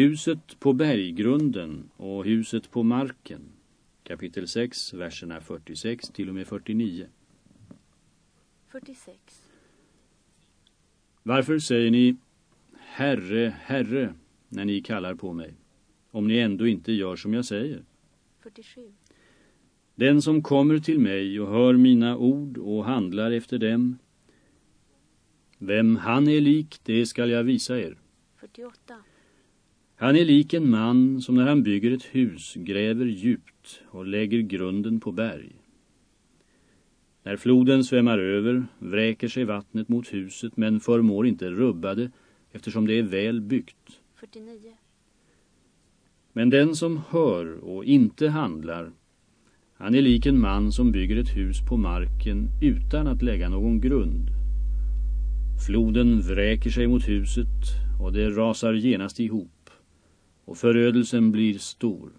Huset på berggrunden och huset på marken. Kapitel 6, verserna 46 till och med 49. 46. Varför säger ni Herre, Herre när ni kallar på mig, om ni ändå inte gör som jag säger? 47. Den som kommer till mig och hör mina ord och handlar efter dem, vem han är lik, det skall jag visa er. 48. Han är lik en man som när han bygger ett hus gräver djupt och lägger grunden på berg. När floden svämmar över vräker sig vattnet mot huset men förmår inte rubba det eftersom det är väl byggt. 49. Men den som hör och inte handlar, han är lik en man som bygger ett hus på marken utan att lägga någon grund. Floden vräker sig mot huset och det rasar genast ihop och förödelsen blir stor.